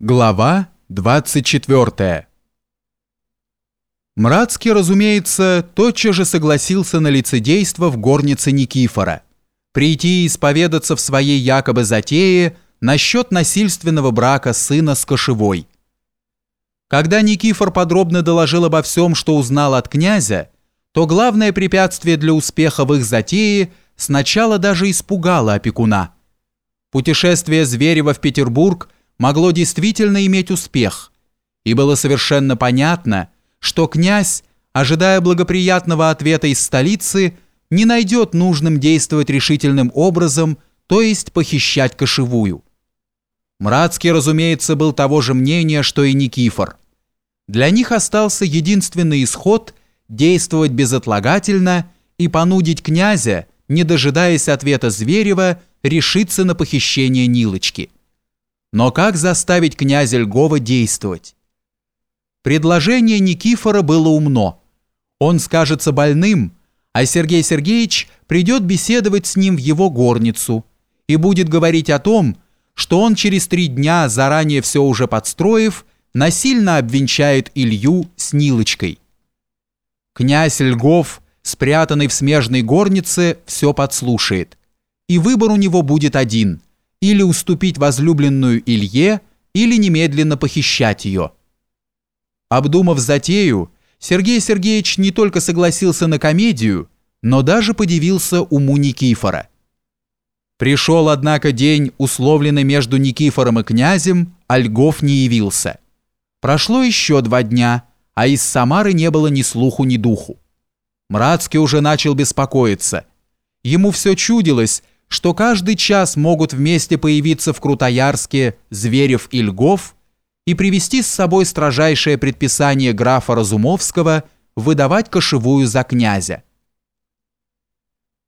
Глава 24 Мрацкий, разумеется, тотчас же согласился на лицедейство в горнице Никифора, прийти и исповедаться в своей якобы затее насчет насильственного брака сына с кошевой. Когда Никифор подробно доложил обо всем, что узнал от князя, то главное препятствие для успеха в их затее сначала даже испугало опекуна. Путешествие Зверева в Петербург – могло действительно иметь успех, и было совершенно понятно, что князь, ожидая благоприятного ответа из столицы, не найдет нужным действовать решительным образом, то есть похищать кошевую. Мрацкий, разумеется, был того же мнения, что и Никифор. Для них остался единственный исход – действовать безотлагательно и понудить князя, не дожидаясь ответа Зверева, решиться на похищение Нилочки – но как заставить князя Льгова действовать? Предложение Никифора было умно. Он скажется больным, а Сергей Сергеевич придет беседовать с ним в его горницу и будет говорить о том, что он через три дня, заранее все уже подстроив, насильно обвенчает Илью с Нилочкой. Князь Льгов, спрятанный в смежной горнице, все подслушает, и выбор у него будет один – или уступить возлюбленную Илье, или немедленно похищать ее. Обдумав затею, Сергей Сергеевич не только согласился на комедию, но даже подивился уму Никифора. Пришел, однако, день, условленный между Никифором и князем, а Льгов не явился. Прошло еще два дня, а из Самары не было ни слуху, ни духу. Мрацкий уже начал беспокоиться. Ему все чудилось, что каждый час могут вместе появиться в Крутоярске Зверев и Льгов и привести с собой строжайшее предписание графа Разумовского выдавать кошевую за князя.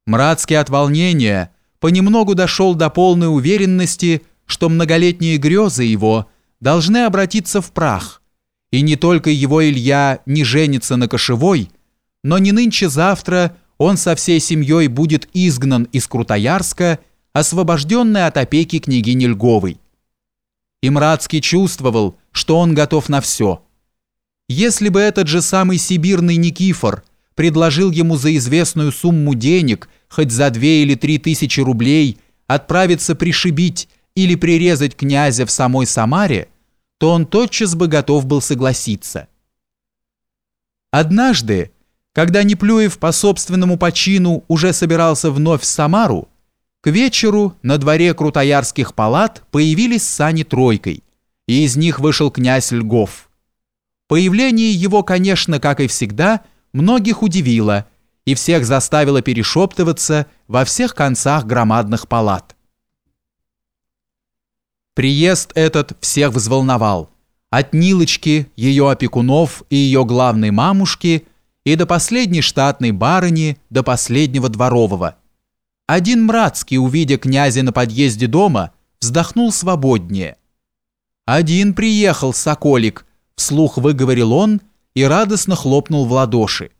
Мрацкий от волнения понемногу дошел до полной уверенности, что многолетние грезы его должны обратиться в прах, и не только его Илья не женится на кошевой, но не нынче-завтра он со всей семьей будет изгнан из Крутоярска, освобожденный от опеки княгини Льговой. Имрадский чувствовал, что он готов на все. Если бы этот же самый сибирный Никифор предложил ему за известную сумму денег, хоть за две или три тысячи рублей, отправиться пришибить или прирезать князя в самой Самаре, то он тотчас бы готов был согласиться. Однажды, когда Неплюев по собственному почину уже собирался вновь в Самару, к вечеру на дворе Крутоярских палат появились сани тройкой, и из них вышел князь Льгов. Появление его, конечно, как и всегда, многих удивило и всех заставило перешептываться во всех концах громадных палат. Приезд этот всех взволновал. От Нилочки, ее опекунов и ее главной мамушки – и до последней штатной барыни, до последнего дворового. Один Мрацкий, увидя князя на подъезде дома, вздохнул свободнее. «Один приехал, соколик», — вслух выговорил он и радостно хлопнул в ладоши.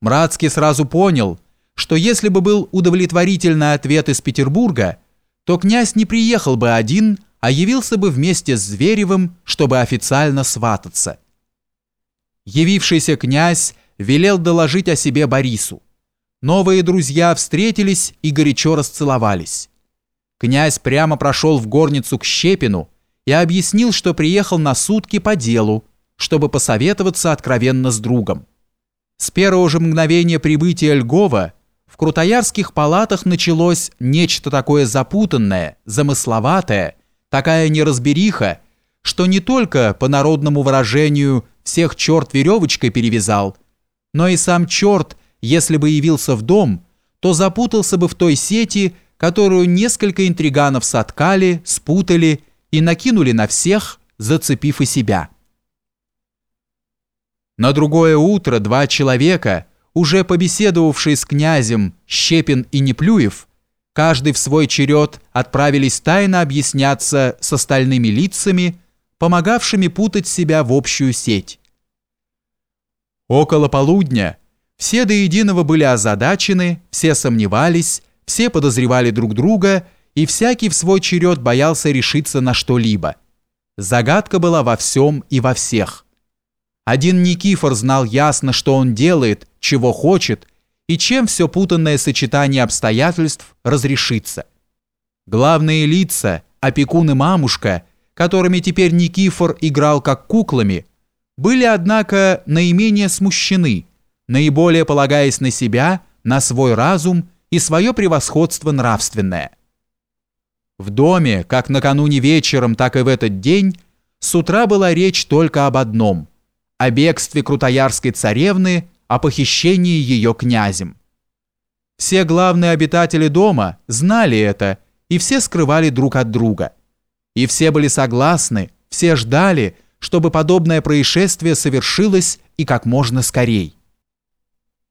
Мрацкий сразу понял, что если бы был удовлетворительный ответ из Петербурга, то князь не приехал бы один, а явился бы вместе с Зверевым, чтобы официально свататься. Явившийся князь велел доложить о себе Борису. Новые друзья встретились и горячо расцеловались. Князь прямо прошел в горницу к Щепину и объяснил, что приехал на сутки по делу, чтобы посоветоваться откровенно с другом. С первого же мгновения прибытия Льгова в крутоярских палатах началось нечто такое запутанное, замысловатое, такая неразбериха, что не только по народному выражению – всех черт веревочкой перевязал, но и сам черт, если бы явился в дом, то запутался бы в той сети, которую несколько интриганов соткали, спутали и накинули на всех, зацепив и себя. На другое утро два человека, уже побеседовавшие с князем Щепин и Неплюев, каждый в свой черед отправились тайно объясняться с остальными лицами, помогавшими путать себя в общую сеть. Около полудня все до единого были озадачены, все сомневались, все подозревали друг друга, и всякий в свой черед боялся решиться на что-либо. Загадка была во всем и во всех. Один Никифор знал ясно, что он делает, чего хочет, и чем все путанное сочетание обстоятельств разрешится. Главные лица, опекун и мамушка, которыми теперь Никифор играл как куклами, были, однако, наименее смущены, наиболее полагаясь на себя, на свой разум и свое превосходство нравственное. В доме, как накануне вечером, так и в этот день, с утра была речь только об одном – о бегстве крутоярской царевны, о похищении ее князем. Все главные обитатели дома знали это, и все скрывали друг от друга. И все были согласны, все ждали, чтобы подобное происшествие совершилось и как можно скорей.